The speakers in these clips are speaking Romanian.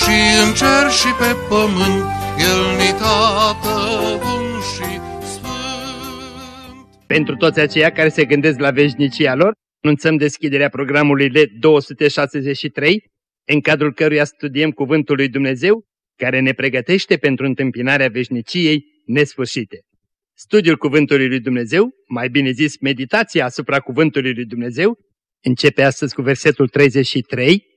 și în cer și pe pământ, El ni tată bun și sfânt. Pentru toți aceia care se gândesc la veșnicia lor, anunțăm deschiderea programului LED 263, în cadrul căruia studiem Cuvântul lui Dumnezeu, care ne pregătește pentru întâmpinarea veșniciei nesfârșite. Studiul Cuvântului lui Dumnezeu, mai bine zis meditația asupra Cuvântului lui Dumnezeu, începe astăzi cu versetul 33,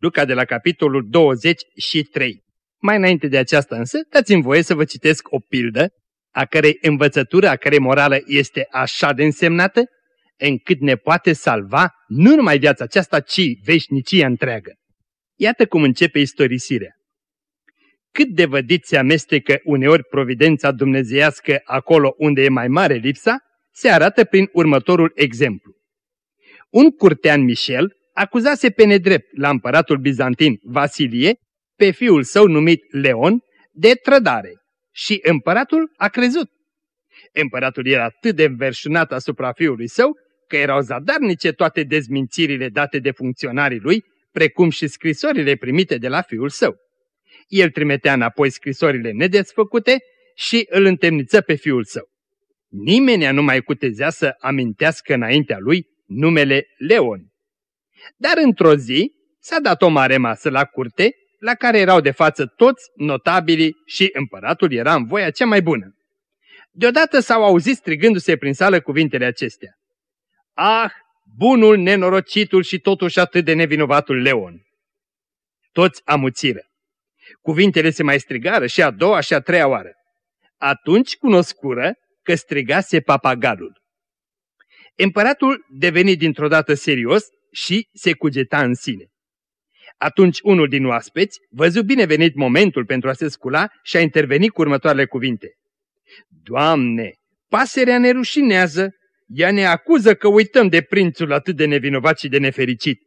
Luca de la capitolul 23. Mai înainte de aceasta însă, dați-mi voie să vă citesc o pildă, a cărei învățătură, a cărei morală este așa de însemnată, încât ne poate salva nu numai viața aceasta, ci veșnicia întreagă. Iată cum începe istorisirea. Cât de vădit se amestecă uneori providența dumnezeiască acolo unde e mai mare lipsa, se arată prin următorul exemplu. Un curtean Michel acuzase pe nedrept la împăratul bizantin Vasilie pe fiul său numit Leon de trădare și împăratul a crezut. Împăratul era atât de înverșunat asupra fiului său că erau zadarnice toate dezmințirile date de funcționarii lui, precum și scrisorile primite de la fiul său. El trimitea înapoi scrisorile nedesfăcute și îl întemniță pe fiul său. Nimeni nu mai cutezea să amintească înaintea lui numele Leon. Dar într-o zi s-a dat o mare masă la curte, la care erau de față toți notabili și împăratul era în voia cea mai bună. Deodată s-au auzit strigându-se prin sală cuvintele acestea. Ah, bunul, nenorocitul și totuși atât de nevinovatul Leon! Toți amuțiră. Cuvintele se mai strigară și a doua și a treia oară. Atunci cunoscură că strigase papagalul. Împăratul deveni dintr-o dată serios și se cugeta în sine. Atunci unul din oaspeți văzu binevenit momentul pentru a se scula și a intervenit cu următoarele cuvinte. Doamne, pasărea ne rușinează, ea ne acuză că uităm de prințul atât de nevinovat și de nefericit.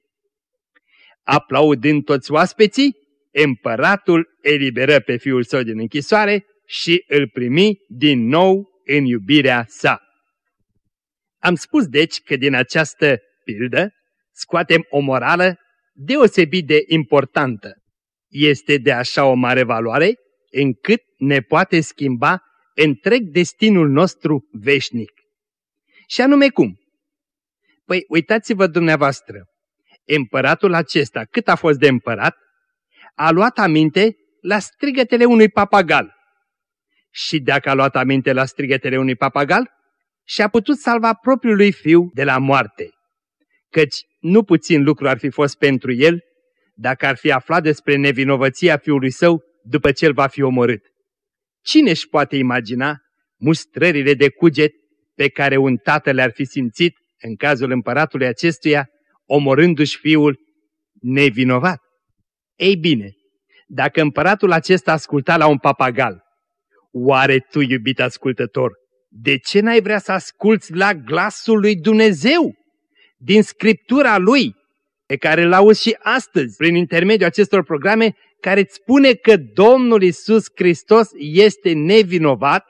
Aplaudând toți oaspeții, împăratul eliberă pe fiul său din închisoare și îl primi din nou în iubirea sa. Am spus deci că din această pildă scoatem o morală deosebit de importantă. Este de așa o mare valoare încât ne poate schimba întreg destinul nostru veșnic. Și anume cum? Păi uitați-vă dumneavoastră, împăratul acesta, cât a fost de împărat, a luat aminte la strigătele unui papagal. Și dacă a luat aminte la strigătele unui papagal, și-a putut salva propriului fiu de la moarte. Căci nu puțin lucru ar fi fost pentru el dacă ar fi aflat despre nevinovăția fiului său după ce el va fi omorât. Cine își poate imagina mustrările de cuget pe care un tată le-ar fi simțit în cazul împăratului acestuia, omorându-și fiul nevinovat? Ei bine, dacă împăratul acesta asculta la un papagal, oare tu, iubit ascultător, de ce n-ai vrea să asculți la glasul lui Dumnezeu? Din Scriptura lui, pe care îl auzi și astăzi, prin intermediul acestor programe, care îți spune că Domnul Isus Hristos este nevinovat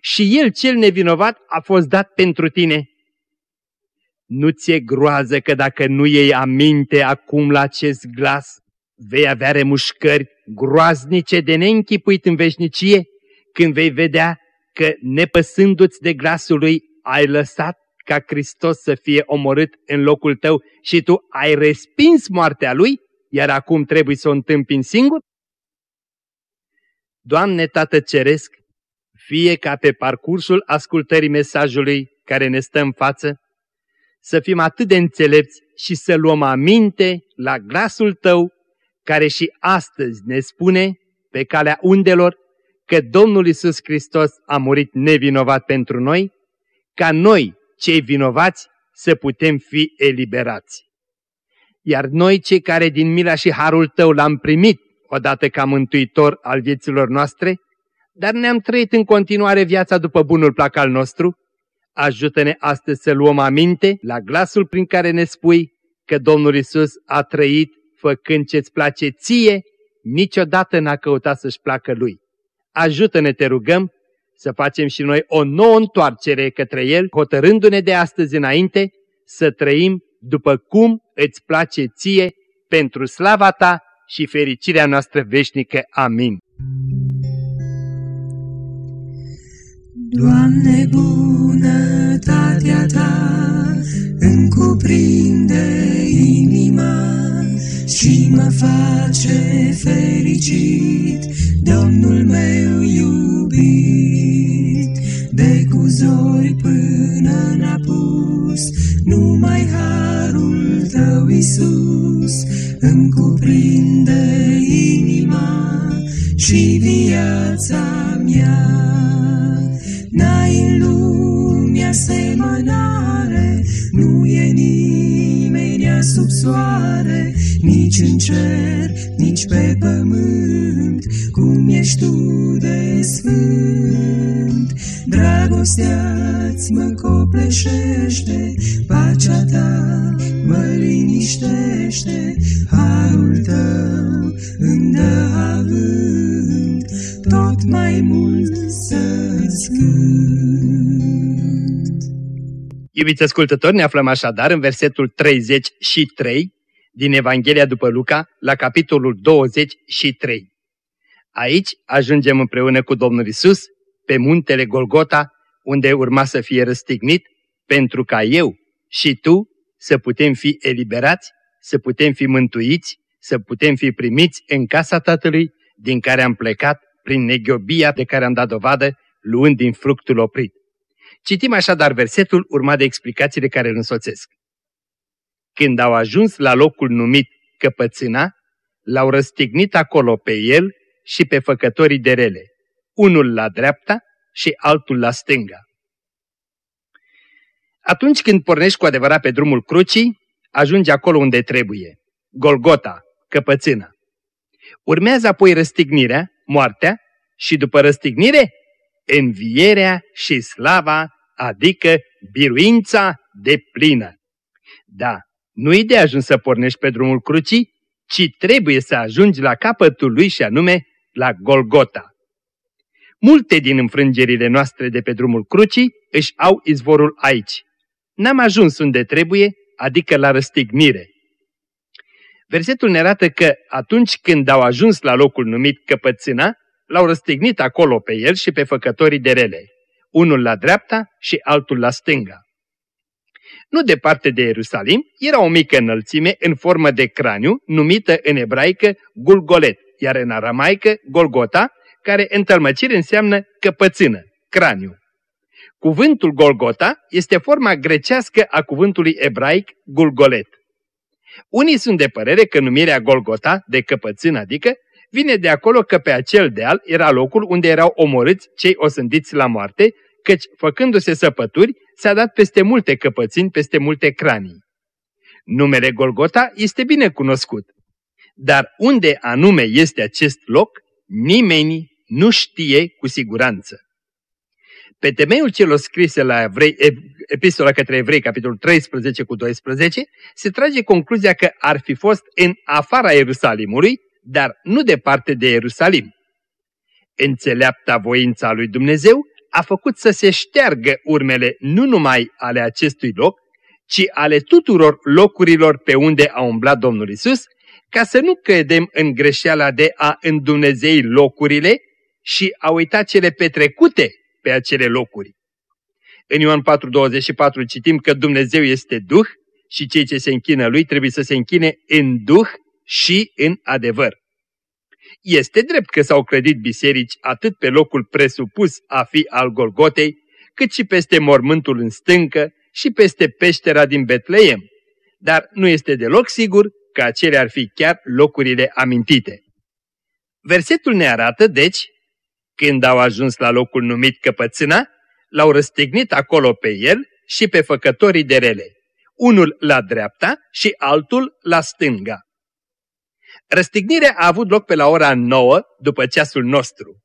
și El cel nevinovat a fost dat pentru tine. Nu ți-e groază că dacă nu iei aminte acum la acest glas, vei avea remușcări groaznice de neînchipuit în veșnicie, când vei vedea că, nepăsându-ți de glasul lui, ai lăsat ca Hristos să fie omorât în locul tău și tu ai respins moartea lui, iar acum trebuie să o întâmpini singur? Doamne Tată Ceresc, fie ca pe parcursul ascultării mesajului care ne stă în față, să fim atât de înțelepți și să luăm aminte la glasul Tău, care și astăzi ne spune, pe calea undelor, că Domnul Isus Hristos a murit nevinovat pentru noi, ca noi, cei vinovați, să putem fi eliberați. Iar noi, cei care din mila și harul Tău l-am primit odată ca mântuitor al vieților noastre, dar ne-am trăit în continuare viața după bunul plac al nostru. Ajută-ne astăzi să luăm aminte la glasul prin care ne spui că Domnul Isus a trăit făcând ce-ți place ție, niciodată n-a căutat să-și placă Lui. Ajută-ne, te rugăm, să facem și noi o nouă întoarcere către El, hotărându-ne de astăzi înainte să trăim după cum îți place ție, pentru slava ta și fericirea noastră veșnică. Amin. Doamne, bunătatea ta îmi cuprinde inima și mă face fericit, Domnul meu iubit, de cu zori până n-a pus, numai harul tău, Iisus, îmi cuprinde inima și viața mea. N-ai în lumea asemănare, nu e nimeni sub soare, nici în cer, nici pe pământ, cum ești tu de sfânt. Dragostea-ți mă copleșește, pacea ta mă liniștește, harul tău îmi dă avânt, tot mai mult să-ți cânt. Iubiți ascultători, ne aflăm așadar în versetul 33 din Evanghelia după Luca, la capitolul 23. Aici ajungem împreună cu Domnul Isus pe muntele Golgota, unde urma să fie răstignit, pentru ca eu și tu să putem fi eliberați, să putem fi mântuiți, să putem fi primiți în casa Tatălui, din care am plecat prin neghiobia de care am dat dovadă, luând din fructul oprit. Citim așadar versetul urmat de explicațiile care îl însoțesc. Când au ajuns la locul numit Căpățâna, l-au răstignit acolo pe el și pe făcătorii de rele, unul la dreapta și altul la stânga. Atunci când pornești cu adevărat pe drumul crucii, ajungi acolo unde trebuie, Golgota, Căpățâna. Urmează apoi răstignirea, moartea și după răstignire, învierea și slava, adică biruința de plină. Da, nu-i de ajuns să pornești pe drumul crucii, ci trebuie să ajungi la capătul lui și anume la Golgota. Multe din înfrângerile noastre de pe drumul crucii își au izvorul aici. N-am ajuns unde trebuie, adică la răstignire. Versetul ne arată că atunci când au ajuns la locul numit Căpățâna, l-au răstignit acolo pe el și pe făcătorii de rele, unul la dreapta și altul la stânga. Nu departe de Ierusalim era o mică înălțime în formă de craniu, numită în ebraică Gulgolet, iar în aramaică Golgota, care în tălmăcire înseamnă căpățână, craniu. Cuvântul Golgota este forma grecească a cuvântului ebraic Gulgolet. Unii sunt de părere că numirea Golgota, de căpățână adică, vine de acolo că pe acel deal era locul unde erau omorâți cei osândiți la moarte, căci, făcându-se săpături, s-a dat peste multe căpățini, peste multe cranii. Numele Golgota este bine cunoscut, dar unde anume este acest loc, nimeni nu știe cu siguranță. Pe temeiul celor scrise la evrei, epistola către evrei, capitolul 13 cu 12, se trage concluzia că ar fi fost în afara Ierusalimului, dar nu departe de Ierusalim. Înțeleapta voința lui Dumnezeu a făcut să se șteargă urmele nu numai ale acestui loc, ci ale tuturor locurilor pe unde a umblat Domnul Isus, ca să nu cădem în greșeala de a îndumnezei locurile și a uita cele petrecute pe acele locuri. În Ioan 4.24 citim că Dumnezeu este Duh și cei ce se închină Lui trebuie să se închine în Duh și în adevăr. Este drept că s-au clădit biserici atât pe locul presupus a fi al Golgotei, cât și peste mormântul în stâncă și peste peștera din Betleem, dar nu este deloc sigur că acelea ar fi chiar locurile amintite. Versetul ne arată, deci, când au ajuns la locul numit Căpățâna, l-au răstignit acolo pe el și pe făcătorii de rele, unul la dreapta și altul la stânga. Răstignirea a avut loc pe la ora 9 după ceasul nostru.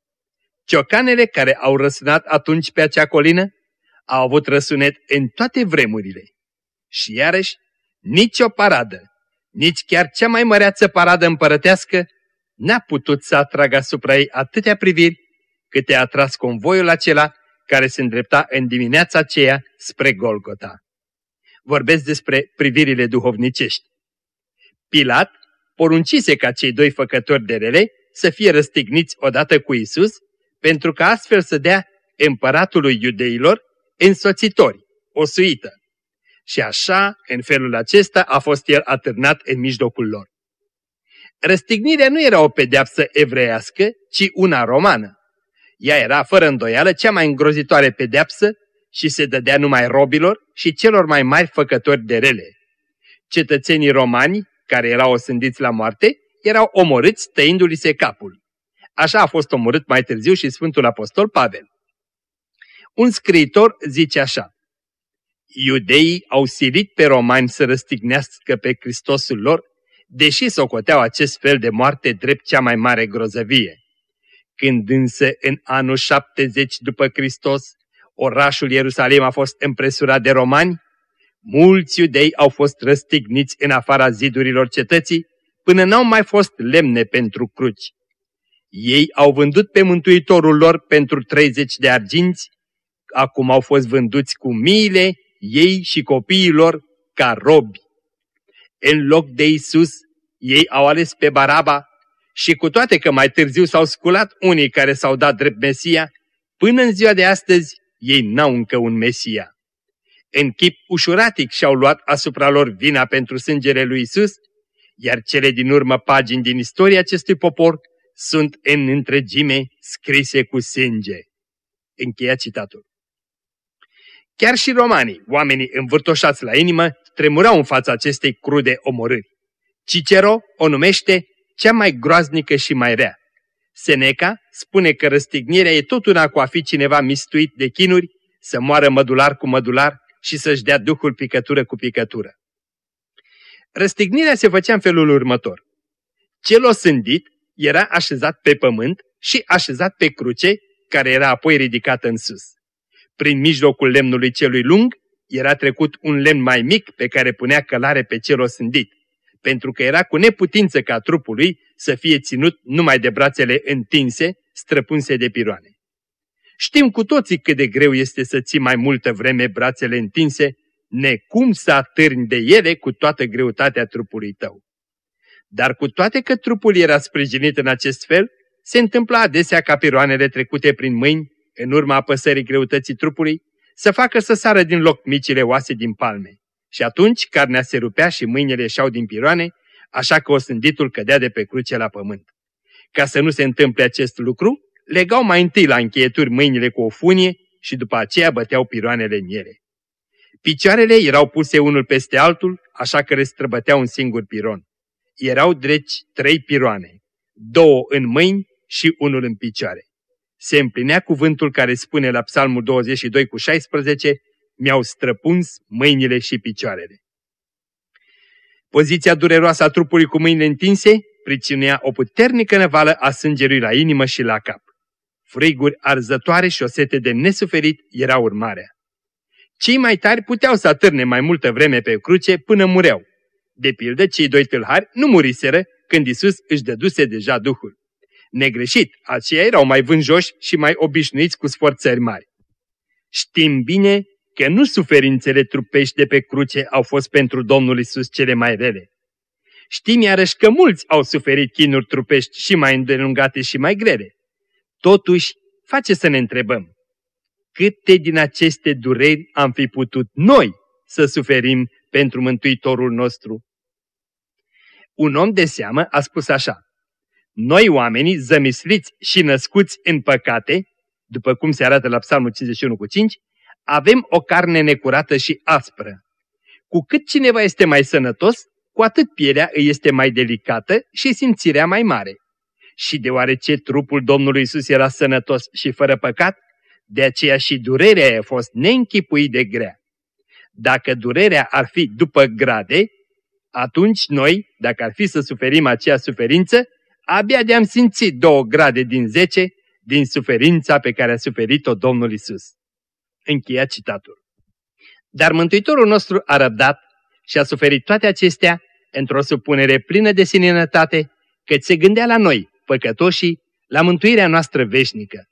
Ciocanele care au răsunat atunci pe acea colină au avut răsunet în toate vremurile. Și iarăși, nici o paradă, nici chiar cea mai măreață paradă împărătească n-a putut să atragă asupra ei atâtea priviri câte a atras convoiul acela care se îndrepta în dimineața aceea spre Golgota. Vorbesc despre privirile duhovnicești. Pilat poruncise ca cei doi făcători de rele să fie răstigniți odată cu Isus, pentru că astfel să dea împăratului iudeilor însoțitori, o suită. Și așa, în felul acesta, a fost el atârnat în mijlocul lor. Răstignirea nu era o pedeapsă evreiască, ci una romană. Ea era, fără îndoială, cea mai îngrozitoare pedeapsă și se dădea numai robilor și celor mai mari făcători de rele. Cetățenii romani, care erau osândiți la moarte, erau omorâți tăindu-li se capul. Așa a fost omorât mai târziu și Sfântul Apostol Pavel. Un scriitor zice așa, Iudeii au silit pe romani să răstignească pe Hristosul lor, deși socoteau acest fel de moarte drept cea mai mare grozăvie. Când însă în anul 70 după Hristos, orașul Ierusalim a fost împresurat de romani, mulți iudei au fost răstigniți în afara zidurilor cetății, până n-au mai fost lemne pentru cruci. Ei au vândut pe Mântuitorul lor pentru 30 de arginți, acum au fost vânduți cu miile, ei și copiii lor ca robi. În loc de Isus, ei au ales pe Baraba și cu toate că mai târziu s-au sculat unii care s-au dat drept Mesia, până în ziua de astăzi ei n-au încă un Mesia. În chip ușuratic și-au luat asupra lor vina pentru sângele lui Isus, iar cele din urmă pagini din istoria acestui popor sunt în întregime scrise cu sânge. Încheia citatul. Chiar și romanii, oamenii învârtoșați la inimă, tremurau în fața acestei crude omorâri. Cicero o numește cea mai groaznică și mai rea. Seneca spune că răstignirea e tot una cu a fi cineva mistuit de chinuri, să moară mădular cu mădular și să-și dea duhul picătură cu picătură. Răstignirea se făcea în felul următor. Cel osândit era așezat pe pământ și așezat pe cruce, care era apoi ridicată în sus. Prin mijlocul lemnului celui lung era trecut un lemn mai mic pe care punea călare pe cel osândit, pentru că era cu neputință ca trupul lui să fie ținut numai de brațele întinse, străpunse de piroane. Știm cu toții cât de greu este să ții mai multă vreme brațele întinse, necum să atârni de ele cu toată greutatea trupului tău. Dar cu toate că trupul era sprijinit în acest fel, se întâmpla adesea ca piroanele trecute prin mâini, în urma apăsării greutății trupului, să facă să sară din loc micile oase din palme. Și atunci carnea se rupea și mâinile ieșeau din piroane, așa că osânditul cădea de pe cruce la pământ. Ca să nu se întâmple acest lucru, legau mai întâi la încheieturi mâinile cu o funie și după aceea băteau piroanele în ele. Picioarele erau puse unul peste altul, așa că restrăbăteau un singur piron. Erau dreci trei piroane, două în mâini și unul în picioare. Se împlinea cuvântul care spune la Psalmul 22 cu 16, mi-au străpuns mâinile și picioarele. Poziția dureroasă a trupului cu mâinile întinse pricinuia o puternică năvală a sângerului la inimă și la cap. Friguri arzătoare și o sete de nesuferit era urmarea. Cei mai tari puteau să atârne mai multă vreme pe cruce până mureau. De pildă, cei doi tâlhari nu muriseră când Isus își dăduse deja Duhul. Negreșit, aceia erau mai vânjoși și mai obișnuiți cu sforțări mari. Știm bine că nu suferințele trupești de pe cruce au fost pentru Domnul Isus cele mai rele. Știm iarăși că mulți au suferit chinuri trupești și mai îndelungate și mai grele. Totuși, face să ne întrebăm, câte din aceste dureri am fi putut noi să suferim pentru Mântuitorul nostru? Un om de seamă a spus așa, noi oamenii zămisliți și născuți în păcate, după cum se arată la Psalmul 51 cu 5, avem o carne necurată și aspră. Cu cât cineva este mai sănătos, cu atât pielea îi este mai delicată și simțirea mai mare. Și deoarece trupul Domnului Isus era sănătos și fără păcat, de aceea și durerea a fost neînchipuit de grea. Dacă durerea ar fi după grade, Atunci noi, dacă ar fi să suferim aceea suferință, abia de-am simțit două grade din zece din suferința pe care a suferit-o Domnul Isus. Încheia citatul. Dar Mântuitorul nostru a răbdat și a suferit toate acestea într-o supunere plină de sinenătate, că se gândea la noi, păcătoșii, la mântuirea noastră veșnică.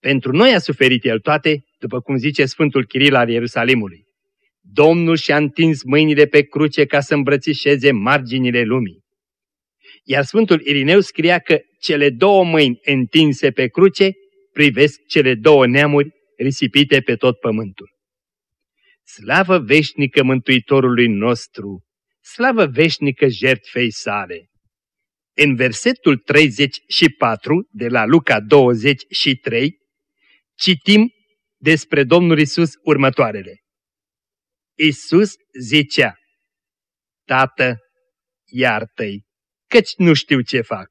Pentru noi a suferit El toate, după cum zice Sfântul Chiril al Ierusalimului. Domnul și-a întins mâinile pe cruce ca să îmbrățișeze marginile lumii. Iar Sfântul Irineu scria că cele două mâini întinse pe cruce privesc cele două neamuri risipite pe tot pământul. Slavă veșnică Mântuitorului nostru! Slavă veșnică jertfei sale! În versetul 34 de la Luca 23 citim despre Domnul Isus următoarele. Isus zicea, Tată, iartă-i, căci nu știu ce fac.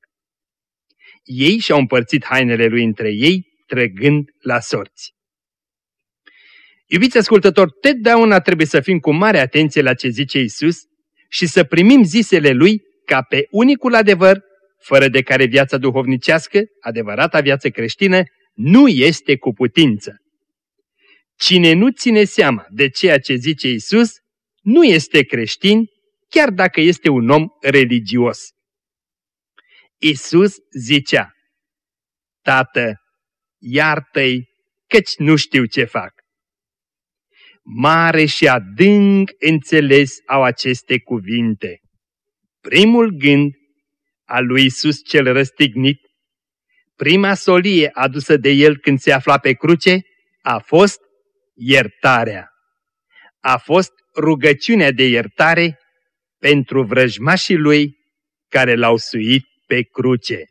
Ei și-au împărțit hainele lui între ei, trăgând la sorți. Iubiți ascultători, totdeauna trebuie să fim cu mare atenție la ce zice Isus și să primim zisele Lui ca pe unicul adevăr, fără de care viața duhovnicească, adevărata viață creștină, nu este cu putință. Cine nu ține seama de ceea ce zice Isus, nu este creștin, chiar dacă este un om religios. Isus zicea, Tată, iartă-i, căci nu știu ce fac. Mare și adânc înțeles au aceste cuvinte. Primul gând al lui Isus cel răstignit, prima solie adusă de el când se afla pe cruce, a fost iertarea. A fost rugăciunea de iertare pentru vrăjmașii lui care l-au suit pe cruce.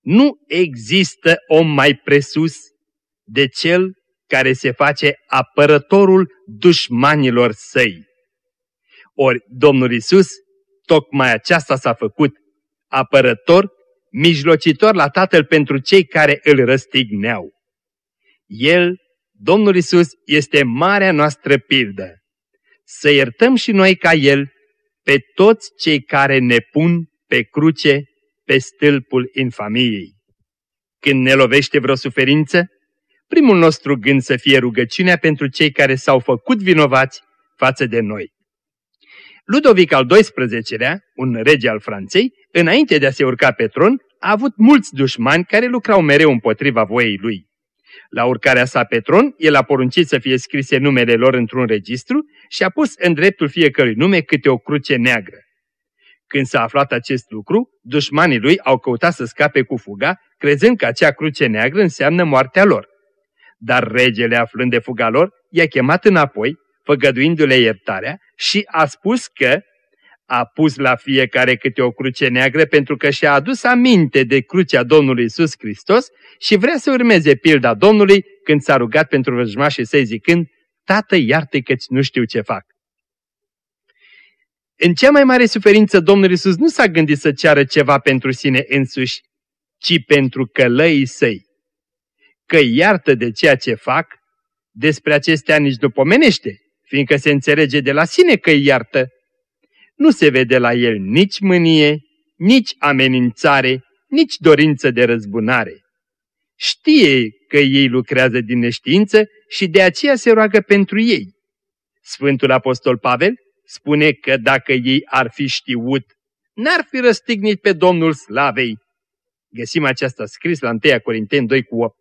Nu există om mai presus de cel care se face apărătorul dușmanilor săi. Ori Domnul Isus, tocmai aceasta s-a făcut, apărător, mijlocitor la Tatăl pentru cei care îl răstigneau. El, Domnul Isus, este marea noastră pildă. Să iertăm și noi ca El pe toți cei care ne pun pe cruce pe stâlpul infamiei. Când ne lovește vreo suferință, primul nostru gând să fie rugăciunea pentru cei care s-au făcut vinovați față de noi. Ludovic al XII-lea, un rege al Franței, înainte de a se urca pe tron, a avut mulți dușmani care lucrau mereu împotriva voiei lui. La urcarea sa pe tron, el a poruncit să fie scrise numele lor într-un registru și a pus în dreptul fiecărui nume câte o cruce neagră. Când s-a aflat acest lucru, dușmanii lui au căutat să scape cu fuga, crezând că acea cruce neagră înseamnă moartea lor. Dar regele, aflând de fuga lor, i-a chemat înapoi, făgăduindu-le iertarea și a spus că a pus la fiecare câte o cruce neagră pentru că și-a adus aminte de crucea Domnului Isus Hristos și vrea să urmeze pilda Domnului când s-a rugat pentru vrăjmașii săi zicând, Tată, iartă căci nu știu ce fac. În cea mai mare suferință Domnul Isus nu s-a gândit să ceară ceva pentru sine însuși, ci pentru călăii săi. Că iartă de ceea ce fac, despre acestea nici nu pomenește, fiindcă se înțelege de la sine că îi iartă. Nu se vede la el nici mânie, nici amenințare, nici dorință de răzbunare. Știe că ei lucrează din neștiință și de aceea se roagă pentru ei. Sfântul Apostol Pavel spune că dacă ei ar fi știut, n-ar fi răstignit pe Domnul Slavei. Găsim aceasta scris la 1 Corinteni 2 cu 8.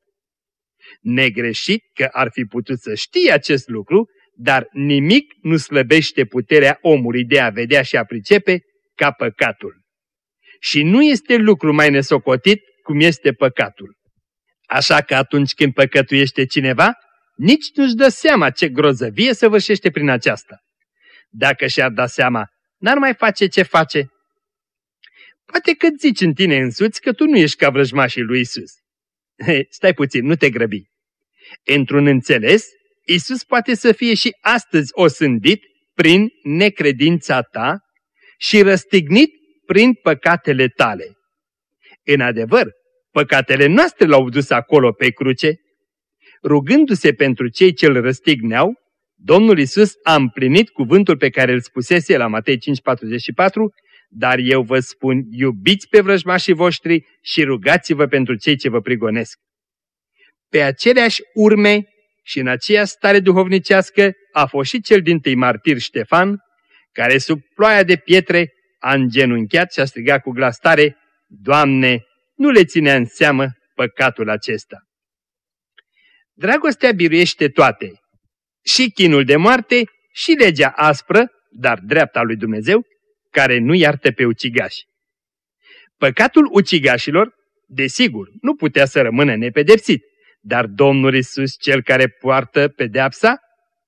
Negreșit că ar fi putut să știe acest lucru, dar nimic nu slăbește puterea omului de a vedea și a pricepe ca păcatul. Și nu este lucru mai nesocotit cum este păcatul. Așa că atunci când păcătuiește cineva, nici nu-și dă seama ce grozăvie săvârșește prin aceasta. Dacă și-ar da seama, n-ar mai face ce face. Poate că zici în tine însuți că tu nu ești ca vrăjmașii lui Isus. Stai puțin, nu te grăbi. Într-un înțeles, Isus poate să fie și astăzi osândit prin necredința ta și răstignit prin păcatele tale. În adevăr, păcatele noastre l-au dus acolo pe cruce. Rugându-se pentru cei ce îl răstigneau, Domnul Isus a împlinit cuvântul pe care îl spusese la Matei 5:44, dar eu vă spun, iubiți pe vrăjmașii voștri și rugați-vă pentru cei ce vă prigonesc. Pe aceleași urme și în aceeași stare duhovnicească a fost și cel din tâi martir Ștefan, care sub ploaia de pietre a îngenunchiat și a strigat cu glas tare, Doamne, nu le ținea în seamă păcatul acesta. Dragostea biruiește toate, și chinul de moarte, și legea aspră, dar dreapta lui Dumnezeu, care nu iartă pe ucigași. Păcatul ucigașilor, desigur, nu putea să rămână nepedepsit, dar Domnul Isus, cel care poartă pedeapsa,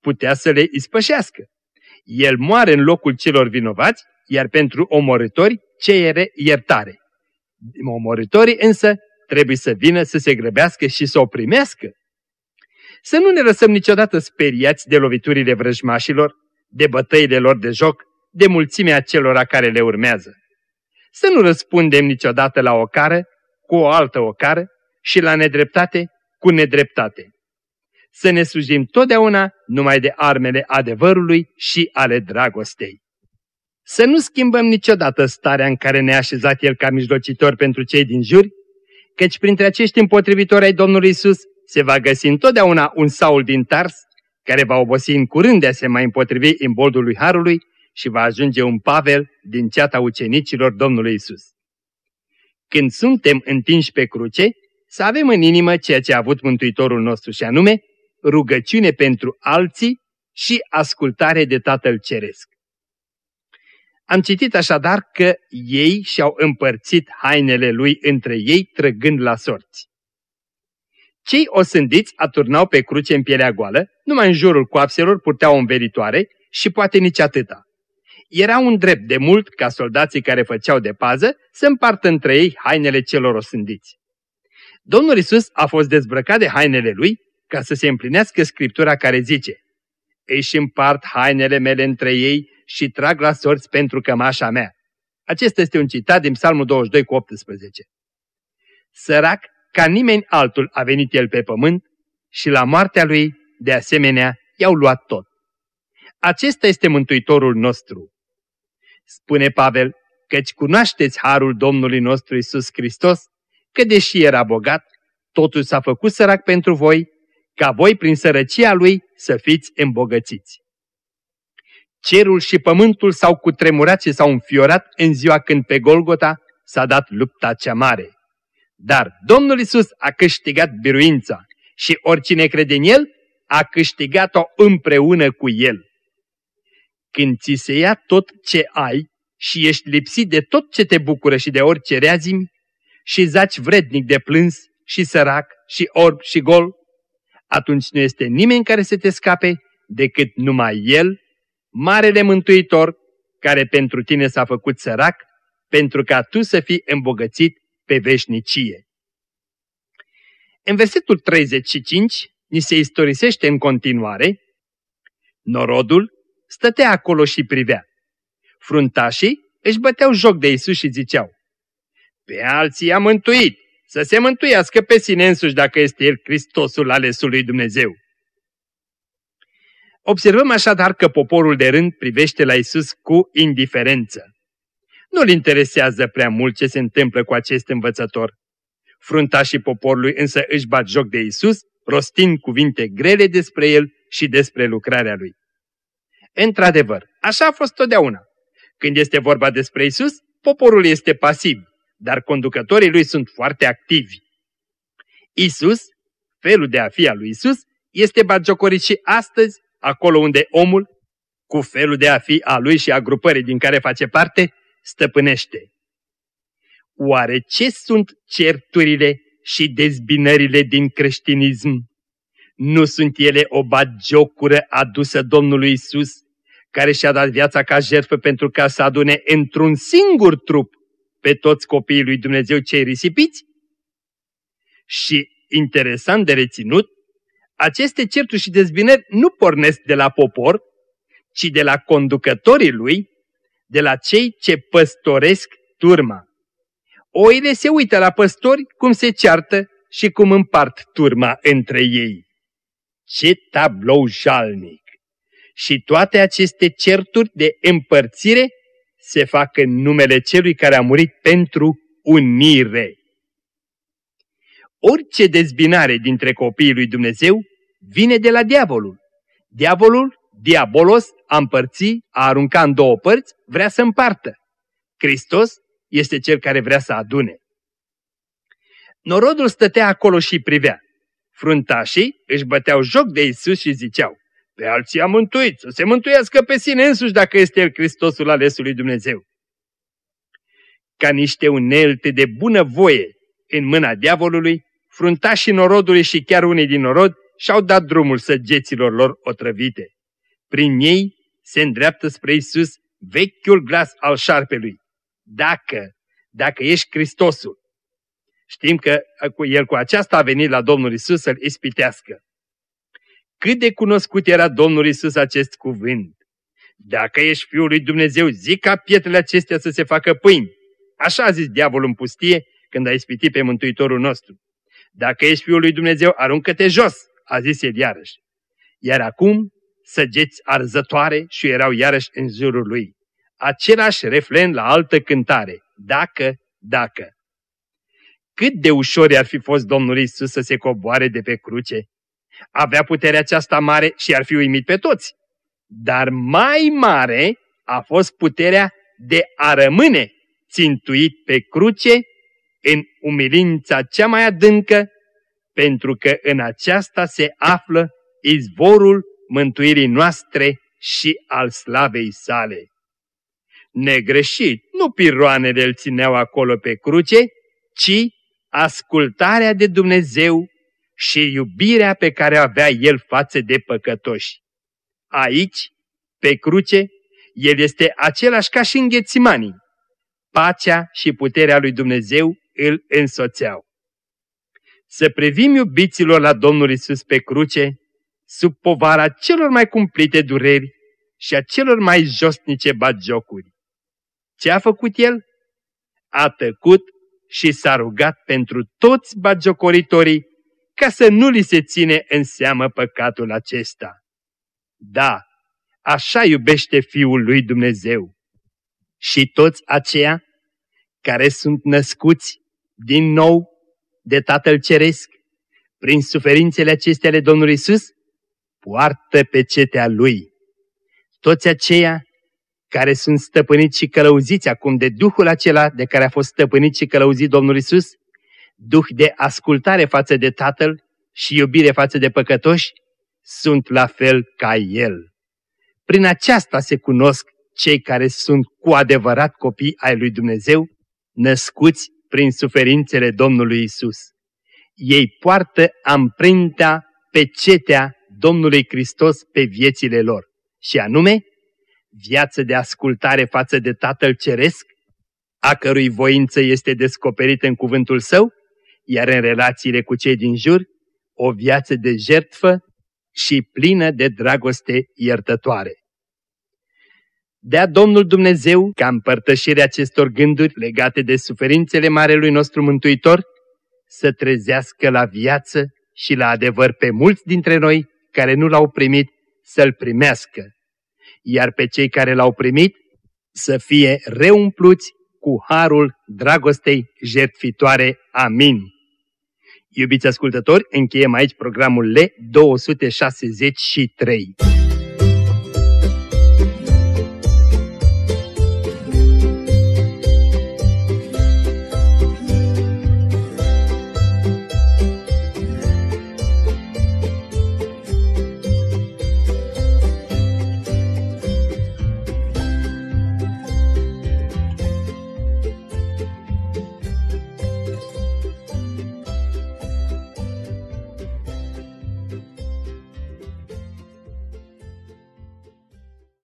putea să le ispășească. El moare în locul celor vinovați, iar pentru omorători cere iertare. Omorătorii însă trebuie să vină să se grăbească și să o primească. Să nu ne lăsăm niciodată speriați de loviturile vrăjmașilor, de bătăile lor de joc, de mulțimea celor care le urmează. Să nu răspundem niciodată la o cară cu o altă ocară și la nedreptate cu nedreptate. Să ne slujim totdeauna numai de armele adevărului și ale dragostei. Să nu schimbăm niciodată starea în care ne-a așezat El ca mijlocitor pentru cei din jur, căci printre acești împotrivitori ai Domnului Isus se va găsi întotdeauna un Saul din Tars, care va obosi în curând de a se mai împotrivi în boldului Harului și va ajunge un Pavel din ceata ucenicilor Domnului Isus. Când suntem întinși pe cruce, să avem în inimă ceea ce a avut Mântuitorul nostru și anume rugăciune pentru alții și ascultare de Tatăl Ceresc. Am citit așadar că ei și-au împărțit hainele lui între ei trăgând la sorți. Cei osândiți aturnau pe cruce în pielea goală, numai în jurul coapselor purteau o înveritoare și poate nici atâta. Era un drept de mult ca soldații care făceau de pază să împartă între ei hainele celor osândiți. Domnul Isus a fost dezbrăcat de hainele lui ca să se împlinească scriptura care zice Își împart hainele mele între ei și trag la sorți pentru cămașa mea. Acesta este un citat din Psalmul 22 cu 18. Sărac, ca nimeni altul a venit el pe pământ și la moartea lui, de asemenea, i-au luat tot. Acesta este Mântuitorul nostru. Spune Pavel, căci cunoașteți harul Domnului nostru Isus Hristos, că deși era bogat, totul s-a făcut sărac pentru voi, ca voi prin sărăcia lui să fiți îmbogățiți. Cerul și pământul s-au cutremurat și s-au înfiorat în ziua când pe Golgota s-a dat lupta cea mare. Dar Domnul Isus a câștigat biruința și oricine crede în El a câștigat-o împreună cu El. Când ți se ia tot ce ai și ești lipsit de tot ce te bucură și de orice reazimi, și zaci vrednic de plâns și sărac și orb și gol, atunci nu este nimeni care să te scape decât numai El, Marele Mântuitor, care pentru tine s-a făcut sărac, pentru ca tu să fii îmbogățit pe veșnicie. În versetul 35 ni se istorisește în continuare, Norodul stătea acolo și privea. Fruntașii își băteau joc de Isus și ziceau, pe alții a mântuit, să se mântuiască pe sine însuși dacă este El Hristosul alesul lui Dumnezeu. Observăm așadar că poporul de rând privește la Isus cu indiferență. Nu-l interesează prea mult ce se întâmplă cu acest învățător. Fruntașii poporului însă își bat joc de Isus, rostind cuvinte grele despre el și despre lucrarea lui. Într-adevăr, așa a fost totdeauna. Când este vorba despre Isus, poporul este pasiv, dar conducătorii lui sunt foarte activi. Isus, felul de a fi al lui Isus, este batjocorit și astăzi, acolo unde omul, cu felul de a fi a lui și a grupării din care face parte, stăpânește. Oare ce sunt certurile și dezbinările din creștinism? Nu sunt ele o bagiocură adusă Domnului Isus, care și-a dat viața ca jertfă pentru ca să adune într-un singur trup pe toți copiii lui Dumnezeu cei risipiți? Și, interesant de reținut, aceste certuri și dezbinări nu pornesc de la popor, ci de la conducătorii lui, de la cei ce păstoresc turma. Oile se uită la păstori cum se ceartă și cum împart turma între ei. Ce tablou jalnic! Și toate aceste certuri de împărțire se fac în numele celui care a murit pentru unire. Orice dezbinare dintre copiii lui Dumnezeu vine de la diavolul. Diavolul, diabolos, a împărți, a arunca în două părți, vrea să împartă. Hristos este cel care vrea să adune. Norodul stătea acolo și privea. Fruntașii își băteau joc de Isus și ziceau, pe alții a mântuit, să se mântuiască pe sine însuși dacă este El Hristosul alesului Dumnezeu. Ca niște unelte de bună voie în mâna diavolului, fruntașii norodului și chiar unii din norod și-au dat drumul săgeților lor otrăvite. Prin ei se îndreaptă spre Isus vechiul glas al șarpelui. Dacă, dacă ești Hristosul. Știm că el cu aceasta a venit la Domnul Isus să-l ispitească. Cât de cunoscut era Domnul Isus acest cuvânt. Dacă ești Fiul lui Dumnezeu, zic ca pietrele acestea să se facă pâini. Așa a zis diavolul în pustie când a ispitit pe Mântuitorul nostru. Dacă ești Fiul lui Dumnezeu, aruncă-te jos, a zis el iarăși. Iar acum săgeți arzătoare și erau iarăși în jurul lui. Același reflen la altă cântare. Dacă, dacă. Cât de ușor ar fi fost Domnul Isus să se coboare de pe cruce. Avea puterea aceasta mare și ar fi uimit pe toți. Dar mai mare a fost puterea de a rămâne țintuit pe cruce în umilința cea mai adâncă, pentru că în aceasta se află izvorul mântuirii noastre și al slavei sale. Negreșit, nu piroanele îl țineau acolo pe cruce, ci ascultarea de Dumnezeu și iubirea pe care avea el față de păcătoși. Aici, pe cruce, el este același ca și în Ghețimanii. Pacea și puterea lui Dumnezeu îl însoțeau. Să privim iubiților la Domnul Isus pe cruce, sub povara celor mai cumplite dureri și a celor mai josnice bagiocuri. Ce a făcut el? A tăcut și s-a rugat pentru toți bagiocoritorii ca să nu li se ține în seamă păcatul acesta. Da, așa iubește Fiul lui Dumnezeu. Și toți aceia care sunt născuți din nou de Tatăl Ceresc, prin suferințele acestea ale Domnului Isus, poartă pe cetea Lui. Toți aceia care sunt stăpâniți și călăuziți acum de Duhul acela de care a fost stăpânit și călăuzit Domnul Isus, Duh de ascultare față de Tatăl și iubire față de păcătoși, sunt la fel ca El. Prin aceasta se cunosc cei care sunt cu adevărat copii ai lui Dumnezeu, născuți prin suferințele Domnului Isus. Ei poartă amprenta, pecetea Domnului Hristos pe viețile lor, și anume viață de ascultare față de Tatăl Ceresc, a cărui voință este descoperită în cuvântul său, iar în relațiile cu cei din jur, o viață de jertfă și plină de dragoste iertătoare. Dea Domnul Dumnezeu ca împărtășirea acestor gânduri legate de suferințele Marelui nostru Mântuitor să trezească la viață și la adevăr pe mulți dintre noi care nu l-au primit să-l primească, iar pe cei care l-au primit să fie reumpluți cu harul dragostei jertfitoare. Amin. Iubiți ascultători, încheiem aici programul L263.